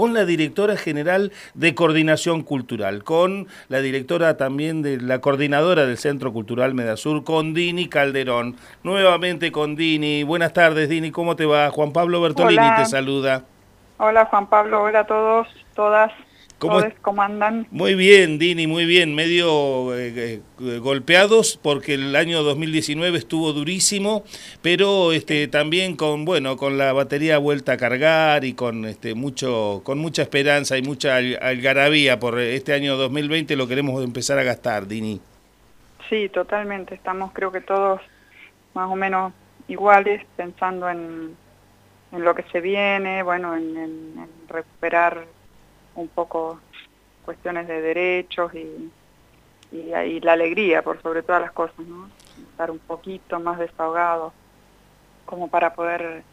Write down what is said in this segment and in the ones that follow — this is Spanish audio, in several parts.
con la directora general de Coordinación Cultural, con la directora también de la coordinadora del Centro Cultural Medasur, con Dini Calderón. Nuevamente con Dini. Buenas tardes, Dini, ¿cómo te va? Juan Pablo Bertolini te saluda. Hola, Juan Pablo. Hola a todos, todas. ¿Cómo, andan? Muy bien, Dini, muy bien. Medio eh, eh, golpeados porque el año 2019 estuvo durísimo, pero este también con bueno con la batería vuelta a cargar y con este mucho con mucha esperanza y mucha algarabía por este año 2020 lo queremos empezar a gastar, Dini. Sí, totalmente. Estamos creo que todos más o menos iguales pensando en, en lo que se viene, bueno, en recuperar un poco cuestiones de derechos y, y, la alegría por sobre todas las cosas, ¿no? Estar un poquito más desahogado como para poder,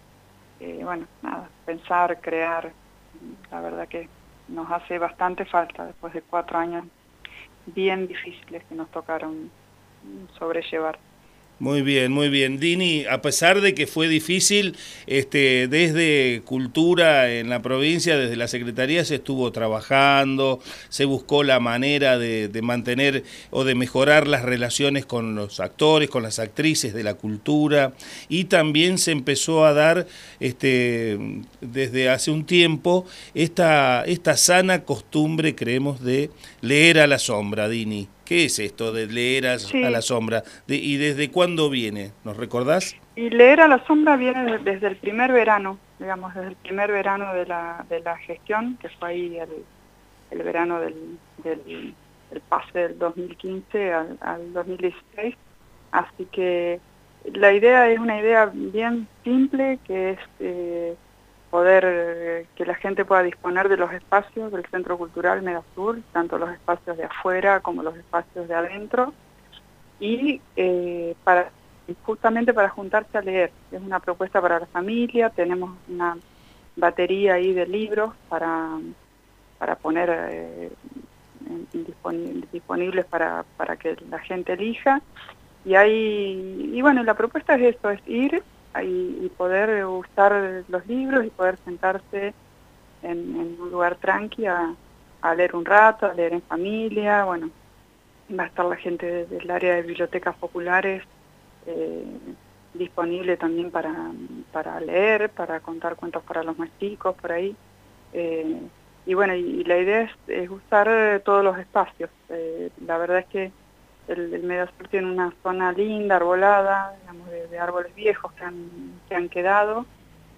eh, bueno, nada, pensar, crear. La verdad que nos hace bastante falta después de cuatro años bien difíciles que nos tocaron sobrellevar. Muy bien, muy bien. Dini, a pesar de que fue difícil, este, desde Cultura en la provincia, desde la Secretaría se estuvo trabajando, se buscó la manera de, mantener o de mejorar las relaciones con los actores, con las actrices de la cultura y también se empezó a dar este, desde hace un tiempo esta, esta sana costumbre, creemos, de leer a la sombra, Dini. ¿Qué es esto de leer a, la sombra? ¿Y desde cuándo viene? ¿Nos recordás? Y leer a la sombra viene desde el primer verano, digamos, desde el primer verano de la, de la gestión, que fue ahí el, verano del, del, pase del 2015 al, al 2016. Así que la idea es una idea bien simple, que es... Eh, poder eh, que la gente pueda disponer de los espacios del Centro Cultural Medasur, tanto los espacios de afuera como los espacios de adentro, y eh, para justamente para juntarse a leer. Es una propuesta para la familia, tenemos una batería ahí de libros para, para poner eh, disponibles para, para que la gente elija. Y, hay, y bueno, la propuesta es esto, es ir y, poder usar los libros y poder sentarse en, un lugar tranqui a, leer un rato, a leer en familia, bueno, va a estar la gente del área de bibliotecas populares eh, disponible también para, para leer, para contar cuentos para los más chicos, por ahí. Eh, y bueno, y, la idea es, usar todos los espacios. Eh, la verdad es que el, el tiene una zona linda, arbolada, digamos, de, árboles viejos que han, que han, quedado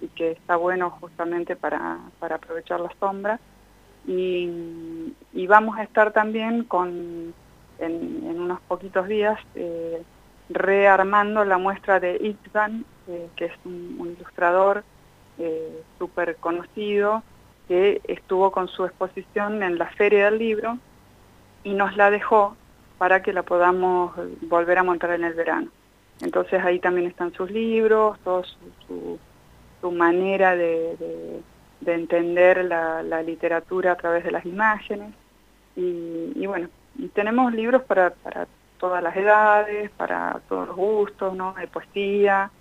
y que está bueno justamente para, para aprovechar la sombra. Y, vamos a estar también con, en, en unos poquitos días eh, rearmando la muestra de Itzvan, eh, que es un, ilustrador eh, súper conocido, que estuvo con su exposición en la Feria del Libro y nos la dejó para que la podamos volver a montar en el verano. Entonces ahí también están sus libros, toda su, manera de, entender la, literatura a través de las imágenes. Y, bueno, tenemos libros para, todas las edades, para todos los gustos, ¿no? Hay poesía,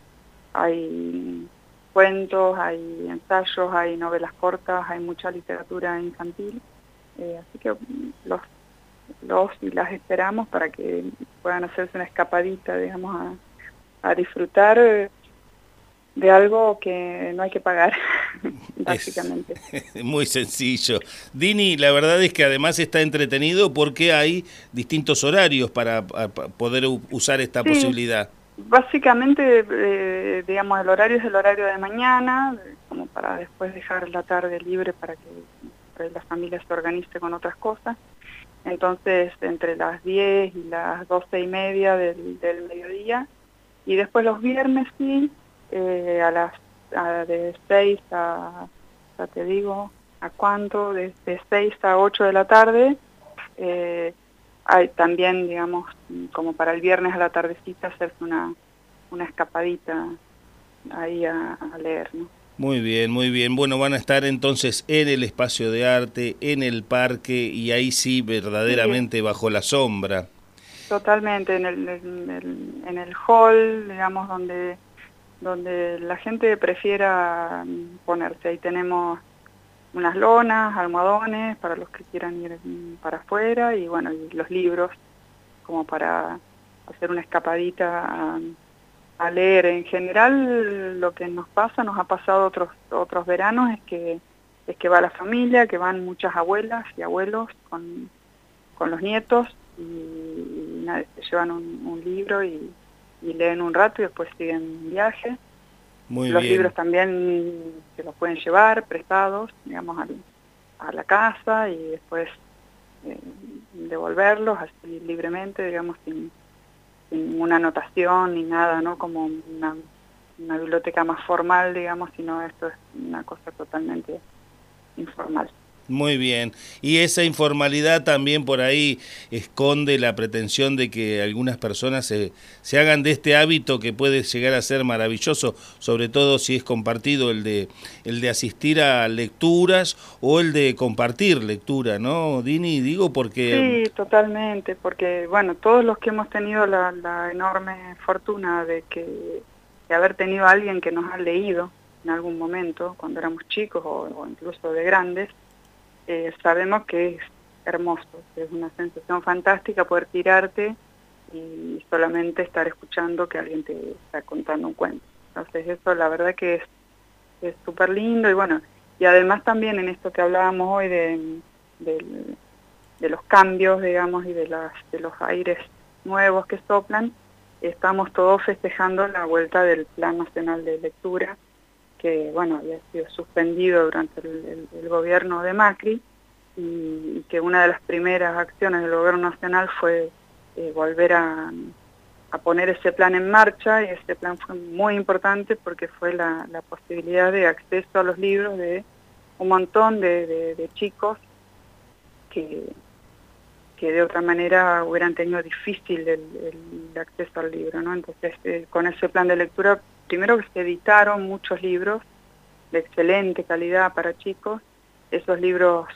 hay cuentos, hay ensayos, hay novelas cortas, hay mucha literatura infantil. Eh, así que los los y las esperamos para que puedan hacerse una escapadita, digamos, a, disfrutar de algo que no hay que pagar, básicamente. muy sencillo. Dini, la verdad es que además está entretenido porque hay distintos horarios para, poder usar esta posibilidad. Básicamente, eh, digamos, el horario es el horario de mañana, como para después dejar la tarde libre para que la familia se organice con otras cosas. Entonces, entre las 10 y las 12 y media del, mediodía. Y después los viernes sí, eh, a las de 6 a, ya te digo, ¿a cuánto? De, 6 a 8 de la tarde. Eh, hay también, digamos, como para el viernes a la tardecita, hacerse una, una escapadita ahí a, a leer, ¿no? Muy bien, muy bien. Bueno, van a estar entonces en el espacio de arte, en el parque y ahí sí verdaderamente bajo la sombra. Totalmente, en el, en el, hall, digamos, donde, donde la gente prefiera ponerse. Ahí tenemos unas lonas, almohadones para los que quieran ir para afuera y bueno, y los libros como para hacer una escapadita a, leer. En general lo que nos pasa, nos ha pasado otros otros veranos es que es que va la familia, que van muchas abuelas y abuelos con, con los nietos y, se llevan un, libro y, leen un rato y después siguen viaje. los libros también se los pueden llevar prestados, digamos, a la casa y después eh, devolverlos así libremente, digamos, sin, sin una anotación ni nada, ¿no? Como una, una biblioteca más formal, digamos, sino esto es una cosa totalmente informal. Muy bien. Y esa informalidad también por ahí esconde la pretensión de que algunas personas se, se, hagan de este hábito que puede llegar a ser maravilloso, sobre todo si es compartido el de, el de asistir a lecturas o el de compartir lectura, ¿no, Dini? Digo porque... Sí, totalmente, porque bueno, todos los que hemos tenido la, la enorme fortuna de, que, de haber tenido a alguien que nos ha leído en algún momento, cuando éramos chicos o incluso de grandes, eh, sabemos que es hermoso, es una sensación fantástica poder tirarte y solamente estar escuchando que alguien te está contando un cuento. Entonces eso la verdad que es súper lindo y bueno, y además también en esto que hablábamos hoy de, de, los cambios, digamos, y de, los aires nuevos que soplan, estamos todos festejando la vuelta del Plan Nacional de Lectura, que bueno, había sido suspendido durante el, gobierno de Macri y, que una de las primeras acciones del gobierno nacional fue eh, volver a, poner ese plan en marcha y ese plan fue muy importante porque fue la, posibilidad de acceso a los libros de un montón de, chicos que, que de otra manera hubieran tenido difícil el, acceso al libro. ¿no? Entonces, eh, con ese plan de lectura primero que se editaron muchos libros de excelente calidad para chicos. Esos libros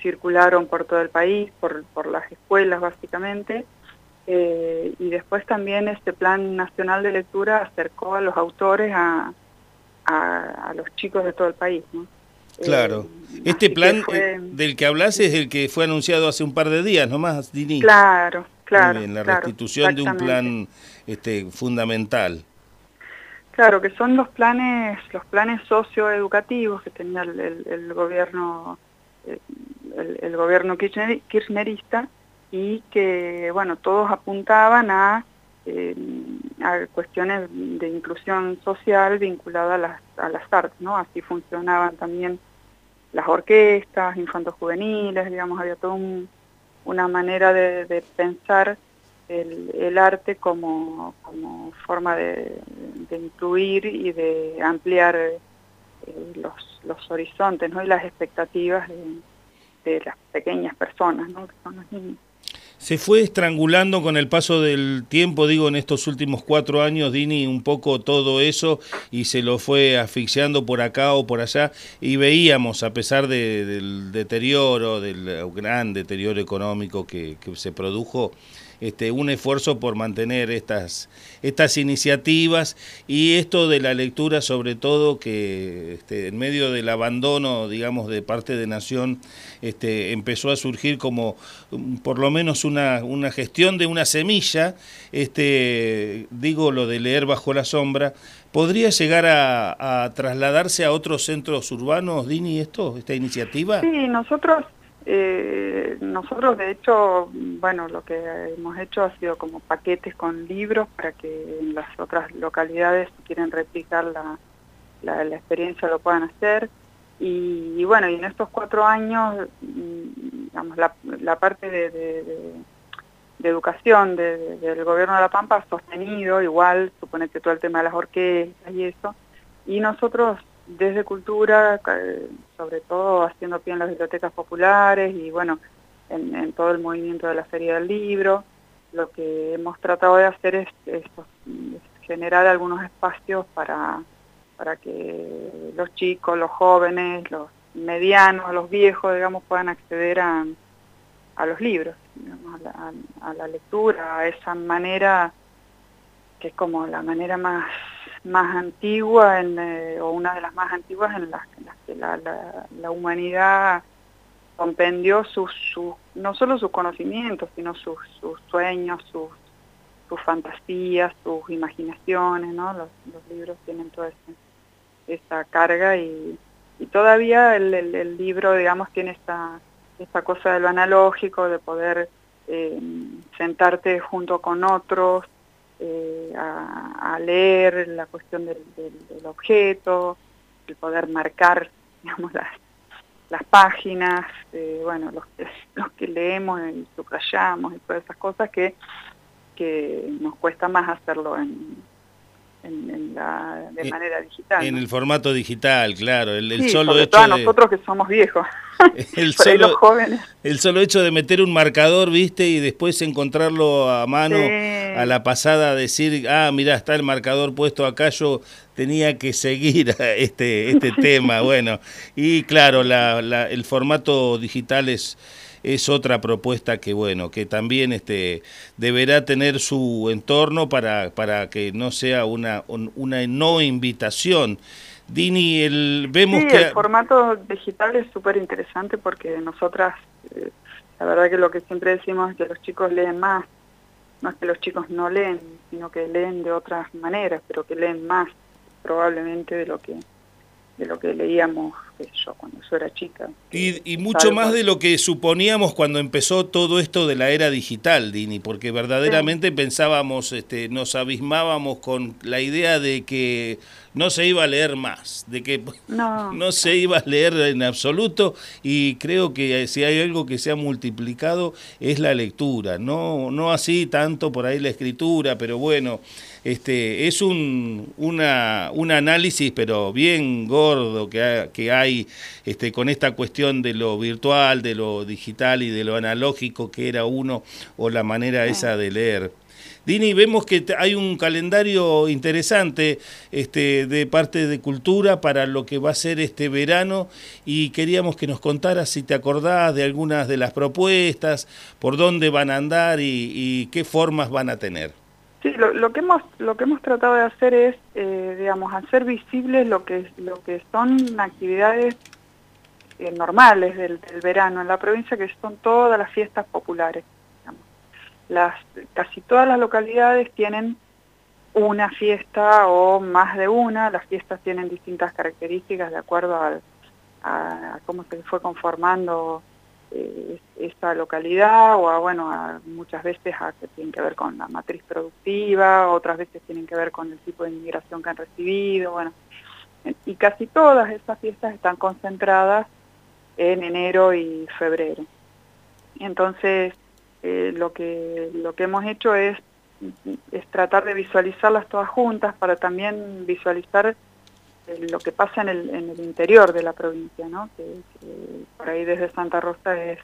circularon por todo el país, por, las escuelas básicamente, eh, y después también este Plan Nacional de Lectura acercó a los autores a, los chicos de todo el país. Claro. Eh, este plan eh, del que hablas es el que fue anunciado hace un par de días nomás, Dini. Claro, claro. la restitución de un plan este, fundamental. Claro, que son los planes, los planes socioeducativos que tenía el, gobierno, eh, el, gobierno kirchnerista y que, bueno, todos apuntaban a, eh, cuestiones de inclusión social vinculadas a las, a artes, ¿no? Así funcionaban también las orquestas, infantos juveniles, digamos, había toda una manera de pensar el, arte como, forma de, incluir y de ampliar eh, los, horizontes ¿no? y las expectativas de, las pequeñas personas, ¿no? que son los niños. Se fue estrangulando con el paso del tiempo, digo, en estos últimos cuatro años, Dini, un poco todo eso y se lo fue asfixiando por acá o por allá y veíamos, a pesar del deterioro, del gran deterioro económico que se produjo, este, un esfuerzo por mantener estas, estas iniciativas y esto de la lectura sobre todo que este, en medio del abandono, digamos, de parte de Nación, este, empezó a surgir como mm, por lo menos una, una gestión de una semilla, este, digo lo de leer bajo la sombra, ¿Podría llegar a, a, trasladarse a otros centros urbanos, Dini, esto, esta iniciativa? Sí, nosotros eh, nosotros, de hecho, bueno, lo que hemos hecho ha sido como paquetes con libros para que en las otras localidades, si quieren replicar la, la, experiencia, lo puedan hacer. Y, bueno, y en estos cuatro años, mm, digamos, la, la parte de, de, educación del gobierno de La Pampa ha sostenido igual, suponete todo el tema de las orquestas y eso, y nosotros desde cultura, sobre todo haciendo pie en las bibliotecas populares y bueno, en, todo el movimiento de la Feria del Libro, lo que hemos tratado de hacer es, generar algunos espacios para, para que los chicos, los jóvenes, los medianos, los viejos, digamos, puedan acceder a, a los libros, a, la, lectura, a esa manera que es como la manera más más antiguas eh, o una de las más antiguas en las, que la, humanidad compendió sus, no solo sus conocimientos, sino sus, sueños, sus, sus fantasías, sus imaginaciones, ¿no? Los, libros tienen toda esta, carga y, todavía el, libro, digamos, tiene esta, esta cosa de lo analógico, de poder eh, sentarte junto con otros, eh, a, leer la cuestión del, objeto, el poder marcar digamos, las, las páginas, eh, bueno, los que, los que leemos y subrayamos y todas esas cosas que, que nos cuesta más hacerlo en, en, la, de manera digital. En el formato digital, claro. El, solo hecho de... nosotros que somos viejos. El solo, los jóvenes. el solo hecho de meter un marcador, viste, y después encontrarlo a mano, a la pasada, decir, ah, mira, está el marcador puesto acá, yo tenía que seguir este, este tema. Bueno, y claro, la, la, el formato digital es es otra propuesta que bueno, que también este deberá tener su entorno para, para que no sea una, una no invitación. Dini, el, vemos que... el formato digital es súper interesante porque nosotras, eh, la verdad que lo que siempre decimos es que los chicos leen más, no es que los chicos no leen, sino que leen de otras maneras, pero que leen más probablemente de lo que de lo que leíamos yo cuando yo era chica. Y, mucho más de lo que suponíamos cuando empezó todo esto de la era digital, Dini, porque verdaderamente pensábamos, este, nos abismábamos con la idea de que no se iba a leer más, de que no. no se iba a leer en absoluto y creo que si hay algo que se ha multiplicado es la lectura, no, no así tanto por ahí la escritura, pero bueno, este, es un, una, un análisis, pero bien gordo que, que hay este, con esta cuestión de lo virtual, de lo digital y de lo analógico que era uno o la manera esa de leer. Dini, vemos que hay un calendario interesante este, de parte de Cultura para lo que va a ser este verano y queríamos que nos contaras si te acordás de algunas de las propuestas, por dónde van a andar y qué formas van a tener. Sí, lo, que hemos lo que hemos tratado de hacer es, eh, digamos, hacer visibles lo que lo que son actividades eh, normales del, verano en la provincia, que son todas las fiestas populares. Las casi todas las localidades tienen una fiesta o más de una. Las fiestas tienen distintas características de acuerdo a cómo se fue conformando eh, esta localidad o a, bueno, a, muchas veces a que tienen que ver con la matriz productiva, otras veces tienen que ver con el tipo de inmigración que han recibido, bueno. Y casi todas estas fiestas están concentradas en enero y febrero. Entonces, eh, lo, que, lo que hemos hecho es, es tratar de visualizarlas todas juntas para también visualizar lo que pasa en el, en el interior de la provincia, ¿no? que, por ahí desde Santa Rosa es,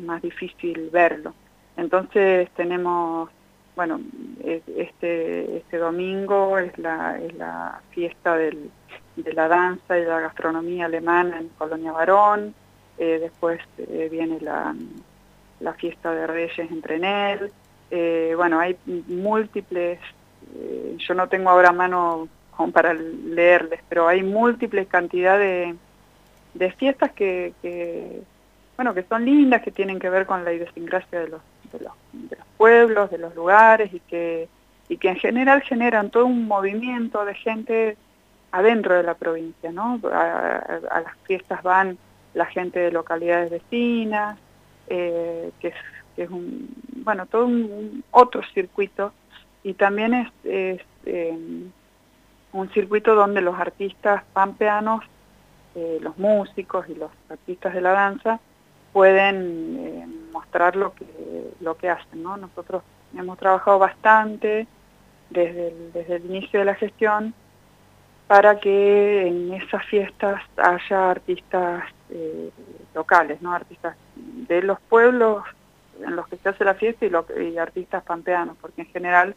más difícil verlo. Entonces tenemos, bueno, este, este domingo es la, es la fiesta de la danza y la gastronomía alemana en Colonia Barón, eh, después eh, viene la, fiesta de Reyes en Trenel, eh, bueno, hay múltiples, yo no tengo ahora mano para leerles, pero hay múltiples cantidades de, fiestas que, bueno, que son lindas, que tienen que ver con la idiosincrasia de los, de los, pueblos, de los lugares y que, y que en general generan todo un movimiento de gente adentro de la provincia. A, las fiestas van la gente de localidades vecinas, eh, que, es, un, bueno, todo un, otro circuito y también es, es eh, un circuito donde los artistas pampeanos, eh, los músicos y los artistas de la danza pueden eh, mostrar lo que, lo que hacen. ¿no? Nosotros hemos trabajado bastante desde el, desde el inicio de la gestión para que en esas fiestas haya artistas eh, locales, ¿no? artistas de los pueblos en los que se hace la fiesta y, y artistas pampeanos, porque en general,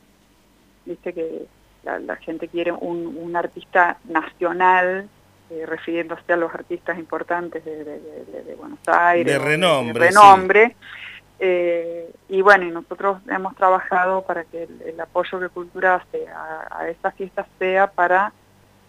viste que la, gente quiere un, artista nacional, eh, refiriéndose a los artistas importantes de, Buenos Aires. De renombre. renombre. Eh, y bueno, y nosotros hemos trabajado para que el, apoyo que Cultura hace a, a estas fiestas sea para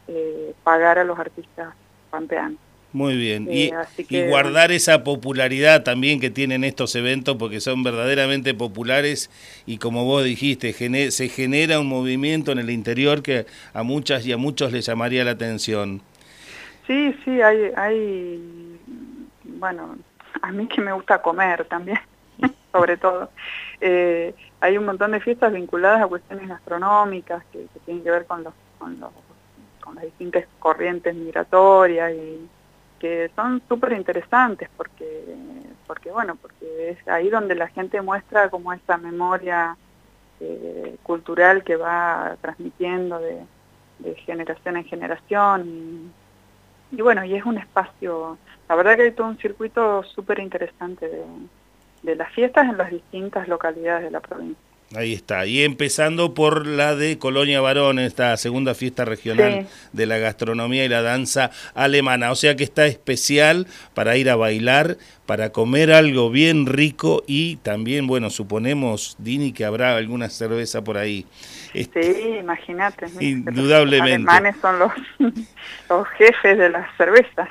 eh, pagar a los artistas pampeanos. Muy bien, y, y, guardar esa popularidad también que tienen estos eventos porque son verdaderamente populares y como vos dijiste, se genera un movimiento en el interior que a muchas y a muchos les llamaría la atención. Sí, sí, hay, hay, bueno, a mí que me gusta comer también, sobre todo. Eh, hay un montón de fiestas vinculadas a cuestiones gastronómicas que, tienen que ver con los, con los con las distintas corrientes migratorias y que son súper interesantes porque, porque, bueno, porque es ahí donde la gente muestra como esta memoria eh, cultural que va transmitiendo de, generación en generación y, bueno, y es un espacio, la verdad que hay todo un circuito súper interesante de las fiestas en las distintas localidades de la provincia. Ahí está, y empezando por la de Colonia Barón, esta segunda fiesta regional de la gastronomía y la danza alemana, o sea que está especial para ir a bailar, para comer algo bien rico y también, bueno, suponemos, Dini, que habrá alguna cerveza por ahí. Este, sí, imagínate. Indudablemente. Los alemanes son los, los jefes de las cervezas.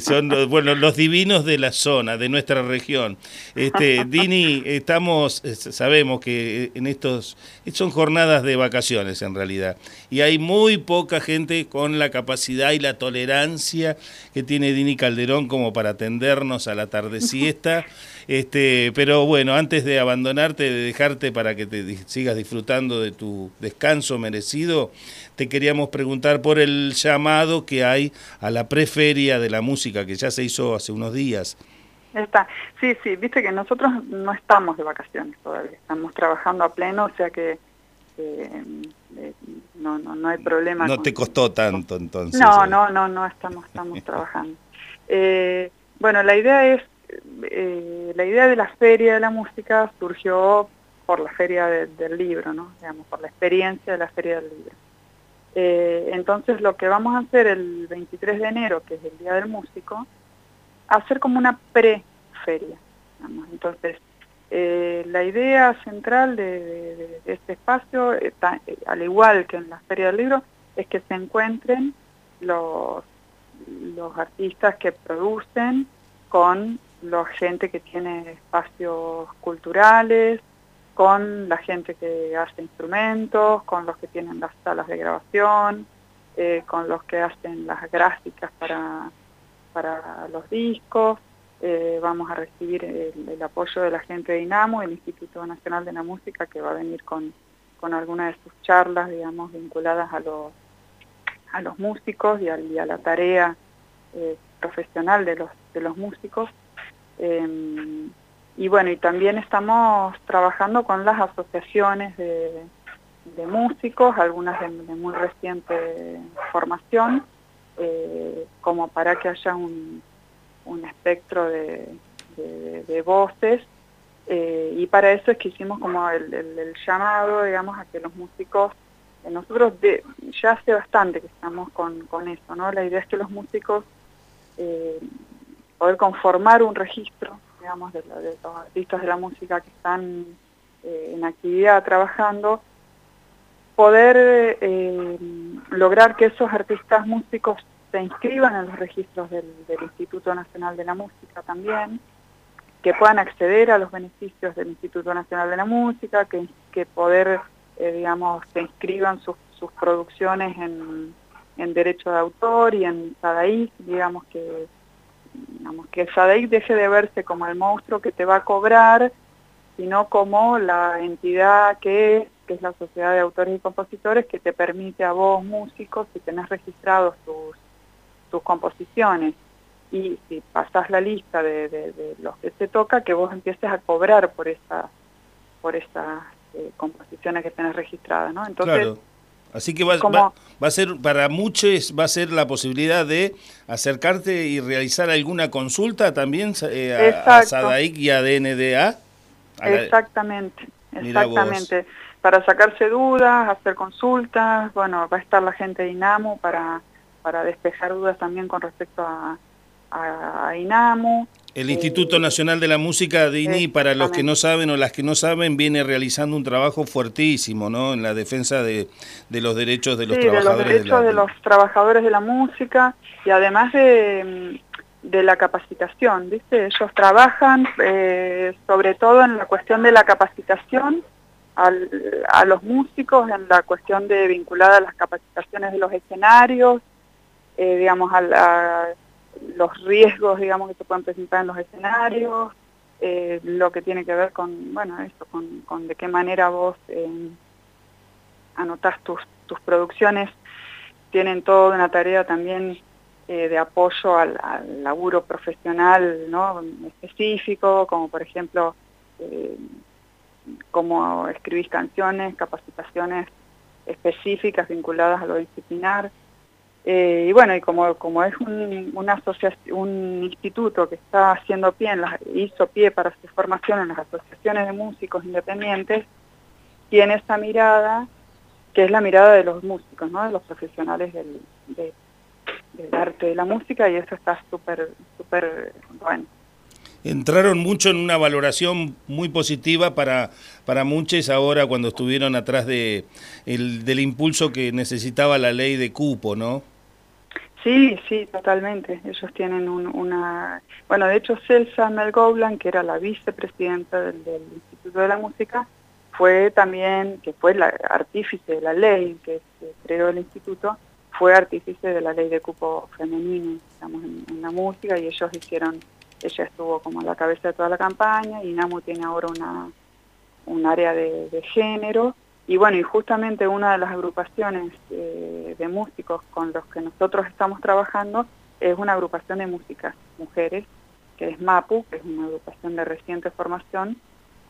son los, bueno, los divinos de la zona, de nuestra región. Este, Dini, estamos, sabemos que en estos, son jornadas de vacaciones en realidad, y hay muy poca gente con la capacidad y la tolerancia que tiene Dini Calderón como para atendernos a la tarde siesta. Este, pero bueno, antes de abandonarte, de dejarte para que te sigas disfrutando de tu descanso merecido, te queríamos preguntar por el llamado que hay a la preferia de la música que ya se hizo hace unos días. Está, sí, sí, viste que nosotros no estamos de vacaciones todavía, estamos trabajando a pleno, o sea que eh, no, no, no hay problema. No te costó tanto entonces. No, no, no, no estamos, estamos trabajando. Eh, bueno, la idea es eh, la idea de la Feria de la Música surgió por la Feria del Libro, ¿no? Digamos, por la experiencia de la Feria del Libro. Eh, entonces lo que vamos a hacer el 23 de enero, que es el Día del Músico, hacer como una pre-feria. Entonces, eh, la idea central de, este espacio, al igual que en la Feria del Libro, es que se encuentren los, los artistas que producen con la gente que tiene espacios culturales, con la gente que hace instrumentos, con los que tienen las salas de grabación, eh, con los que hacen las gráficas para, para los discos. Eh, vamos a recibir el, apoyo de la gente de INAMO, el Instituto Nacional de la Música, que va a venir con, con algunas de sus charlas, digamos, vinculadas a los, a los músicos y a, y a la tarea eh, profesional de los, de los músicos. Em, y bueno, y también estamos trabajando con las asociaciones de, músicos, algunas de, muy reciente formación, eh, como para que haya un, espectro de, voces. Eh, y para eso es que hicimos como el, llamado, digamos, a que los músicos, eh, nosotros ya hace bastante que estamos con, con eso, ¿no? La idea es que los músicos poder conformar un registro, digamos, de, los artistas de la música que están eh, en actividad trabajando, poder eh, lograr que esos artistas músicos se inscriban en los registros del, Instituto Nacional de la Música también, que puedan acceder a los beneficios del Instituto Nacional de la Música, que, que poder, eh, digamos, se inscriban sus, sus producciones en, en derecho de autor y en SADAI, digamos que digamos, que SADEIC deje de verse como el monstruo que te va a cobrar, sino como la entidad que es, que es la Sociedad de Autores y Compositores, que te permite a vos, músicos, si tenés registrados tus, tus composiciones, y si pasás la lista de, los que te toca, que vos empieces a cobrar por esa por esas eh, composiciones que tenés registradas, ¿no? Entonces, Así que va, va, a ser, para muchos, va a ser la posibilidad de acercarte y realizar alguna consulta también eh, a, SADAIC y a DNDA. exactamente, exactamente. Para sacarse dudas, hacer consultas, bueno, va a estar la gente de INAMU para, para despejar dudas también con respecto a, a, INAMU. El Instituto Nacional de la Música, Dini, para los que no saben o las que no saben, viene realizando un trabajo fuertísimo, ¿no? En la defensa de, los derechos de los trabajadores. de los derechos de, los trabajadores de la música y además de, la capacitación, ¿viste? Ellos trabajan eh, sobre todo en la cuestión de la capacitación a los músicos, en la cuestión de vinculada a las capacitaciones de los escenarios, eh, digamos, a la los riesgos, digamos, que se pueden presentar en los escenarios, eh, lo que tiene que ver con, bueno, esto, con, de qué manera vos eh, anotás tus, tus producciones, tienen toda una tarea también eh, de apoyo al, laburo profesional ¿no? específico, como por ejemplo, eh, cómo escribís canciones, capacitaciones específicas vinculadas a lo disciplinar, eh, y bueno, y como, como es un, una un instituto que está haciendo pie, en hizo pie para su formación en las asociaciones de músicos independientes, tiene esa mirada, que es la mirada de los músicos, ¿no? de los profesionales del, del arte de la música, y eso está súper, súper bueno entraron mucho en una valoración muy positiva para, para muchos ahora cuando estuvieron atrás de el, del impulso que necesitaba la ley de cupo, ¿no? Sí, sí, totalmente. Ellos tienen una... Bueno, de hecho, Celsa Melgoblan, que era la vicepresidenta del, Instituto de la Música, fue también, que fue la artífice de la ley que se creó el instituto, fue artífice de la ley de cupo femenino, digamos, en, la música, y ellos hicieron, ella estuvo como a la cabeza de toda la campaña, y NAMU tiene ahora una, un área de género, y bueno, y justamente una de las agrupaciones eh, de músicos con los que nosotros estamos trabajando es una agrupación de músicas mujeres, que es MAPU, que es una agrupación de reciente formación,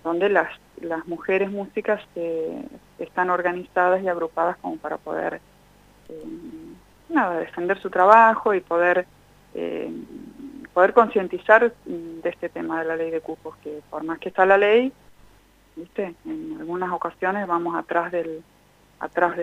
donde las, las mujeres músicas eh, están organizadas y agrupadas como para poder eh, nada, defender su trabajo y poder, poder concientizar de este tema de la ley de cupos, que por más que está la ley, en algunas ocasiones vamos atrás del atrás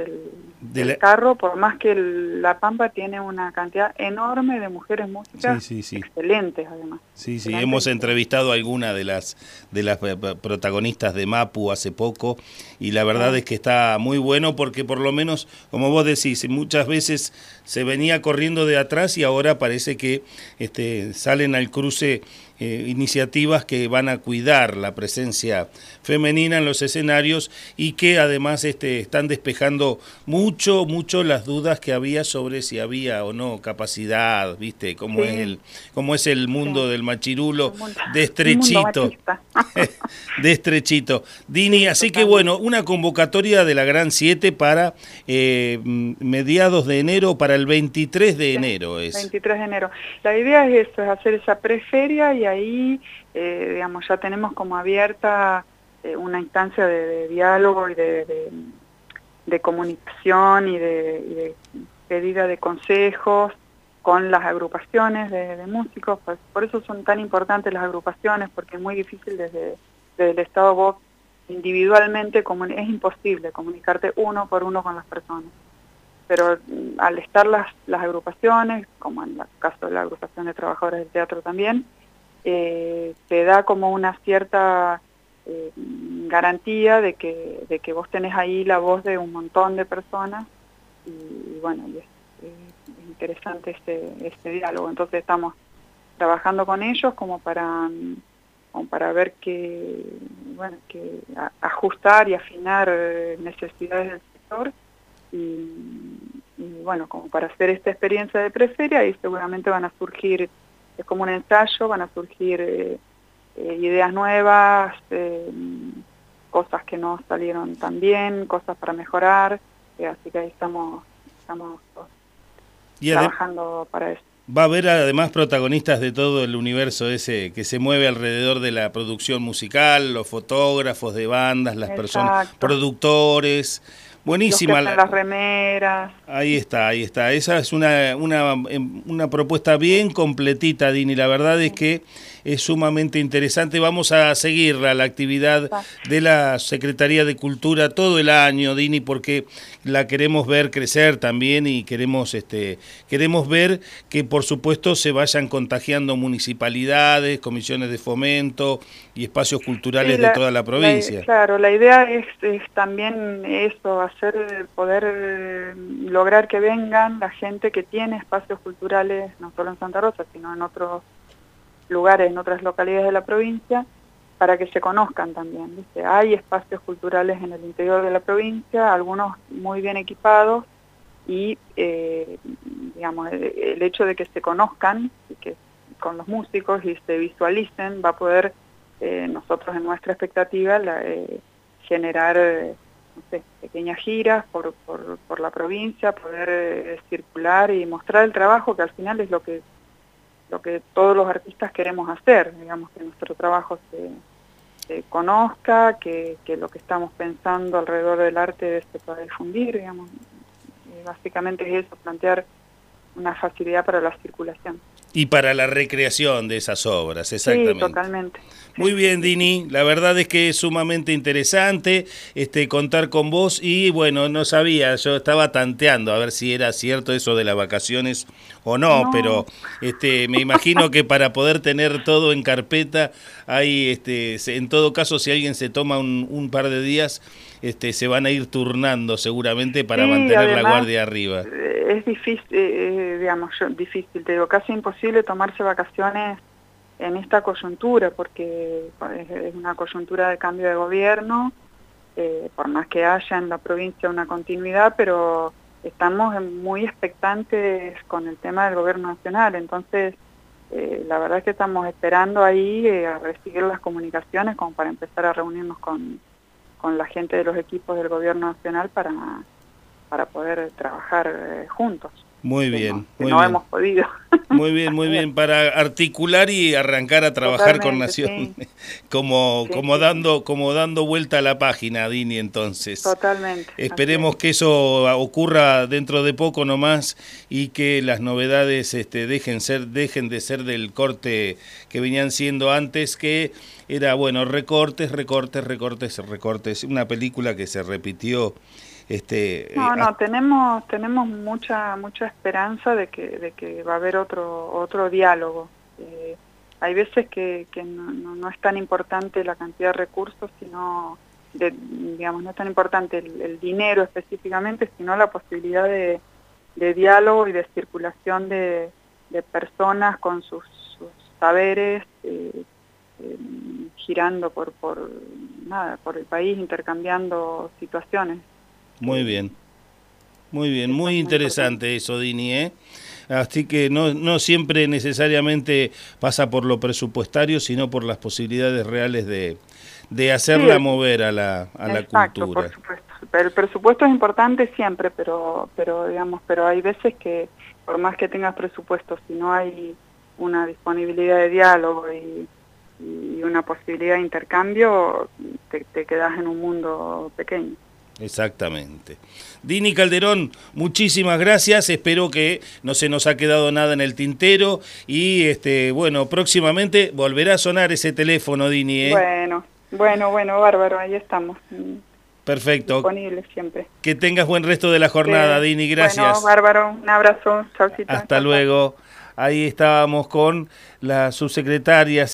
del, carro, por más que La Pampa tiene una cantidad enorme de mujeres músicas excelentes además. Sí, sí, hemos entrevistado a alguna de las de las protagonistas de Mapu hace poco y la verdad es que está muy bueno porque por lo menos, como vos decís, muchas veces se venía corriendo de atrás y ahora parece que este, salen al cruce eh, iniciativas que van a cuidar la presencia femenina en los escenarios y que además este, están despejando mucho, mucho las dudas que había sobre si había o no capacidad, ¿viste? Cómo, es, el, cómo es el mundo del machirulo, de estrechito. de estrechito. Dini, así que bueno, una convocatoria de la Gran 7 para eh, mediados de enero, para el 23 de enero es. 23 de enero. La idea es eso, es hacer esa preferia y ahí, eh, digamos, ya tenemos como abierta eh, una instancia de, diálogo y de, comunicación y de, pedida de consejos con las agrupaciones de, músicos, pues, por eso son tan importantes las agrupaciones, porque es muy difícil desde, desde el Estado vos individualmente, es imposible comunicarte uno por uno con las personas. Pero mm, al estar las, las agrupaciones, como en el caso de la agrupación de trabajadores del teatro también, eh, te da como una cierta eh, garantía de que, vos tenés ahí la voz de un montón de personas y, bueno, es, interesante este, este diálogo. Entonces estamos trabajando con ellos como para, para ver que, ajustar y afinar eh, necesidades del sector y, bueno, como para hacer esta experiencia de preferia y seguramente van a surgir es como un ensayo, van a surgir eh, eh, ideas nuevas, eh, cosas que no salieron tan bien, cosas para mejorar, así que ahí estamos, estamos trabajando para eso. Va a haber además protagonistas de todo el universo ese que se mueve alrededor de la producción musical, los fotógrafos de bandas, las personas, productores, Buenísima. Los las remeras. Ahí está, ahí está. Esa es una, una, em, una propuesta bien completita, Dini. La verdad es que es sumamente interesante. Vamos a seguir la actividad de la Secretaría de Cultura todo el año, Dini, porque la queremos ver crecer también y queremos, este, queremos ver que, por supuesto, se vayan contagiando municipalidades, comisiones de fomento y espacios culturales de toda la provincia. claro, la idea es, también eso, hacer, poder eh, lograr que vengan la gente que tiene espacios culturales, no solo en Santa Rosa, sino en otros lugares en otras localidades de la provincia para que se conozcan también. Hay espacios culturales en el interior de la provincia, algunos muy bien equipados y eh, digamos el, hecho de que se conozcan y que con los músicos y se visualicen va a poder eh, nosotros en nuestra expectativa eh, generar no sé, pequeñas giras por, por, por la provincia, poder circular y mostrar el trabajo que al final es lo que lo que todos los artistas queremos hacer, digamos, que nuestro trabajo se, conozca, que, lo que estamos pensando alrededor del arte se pueda difundir, digamos. básicamente es eso, plantear una facilidad para la circulación. Y para la recreación de esas obras, exactamente. Sí, totalmente. Muy bien, Dini. La verdad es que es sumamente interesante este, contar con vos y bueno, no sabía, yo estaba tanteando a ver si era cierto eso de las vacaciones o no, pero este, me imagino que para poder tener todo en carpeta, hay, este, en todo caso, si alguien se toma un, par de días, este, se van a ir turnando seguramente para mantener la guardia arriba. Eh, es difícil, eh, eh, digamos, difícil, te digo, casi imposible tomarse vacaciones en esta coyuntura, porque es una coyuntura de cambio de gobierno, eh, por más que haya en la provincia una continuidad, pero estamos muy expectantes con el tema del gobierno nacional, entonces eh, la verdad es que estamos esperando ahí eh, a recibir las comunicaciones como para empezar a reunirnos con, con la gente de los equipos del gobierno nacional para, para poder trabajar juntos. Muy bien, muy no bien. hemos podido. Muy bien, muy bien, para articular y arrancar a trabajar con Nación, como, como, dando, como dando vuelta a la página, Dini, entonces. Totalmente. Esperemos que eso ocurra dentro de poco nomás y que las novedades este, dejen, ser, dejen de ser del corte que venían siendo antes, que era, bueno, recortes, recortes, recortes, recortes, una película que se repitió este, no, no, tenemos, tenemos mucha, mucha esperanza de que, de que va a haber otro, otro diálogo. Eh, hay veces que, que no, no, es tan importante la cantidad de recursos, sino, de, digamos, no es tan importante el, dinero específicamente, sino la posibilidad de, de diálogo y de circulación de, de personas con sus, saberes, eh, eh, girando por, por, nada, por el país, intercambiando situaciones. Muy bien. Muy bien, muy interesante eso, Dini, ¿eh? Así que no, no siempre necesariamente pasa por lo presupuestario, sino por las posibilidades reales de, de hacerla mover a la, a la cultura. Por supuesto. El presupuesto es importante siempre, pero, pero, digamos, pero hay veces que por más que tengas presupuesto, si no hay una disponibilidad de diálogo y, y una posibilidad de intercambio, te, te quedas en un mundo pequeño. Exactamente. Dini Calderón, muchísimas gracias. Espero que no se nos ha quedado nada en el tintero y este, bueno, próximamente volverá a sonar ese teléfono, Dini. ¿eh? Bueno, bueno, bueno, bárbaro, ahí estamos. Perfecto. Disponible siempre. Que tengas buen resto de la jornada, Dini, gracias. Bueno, bárbaro, un abrazo, Hasta luego. Ahí estábamos con la subsecretaria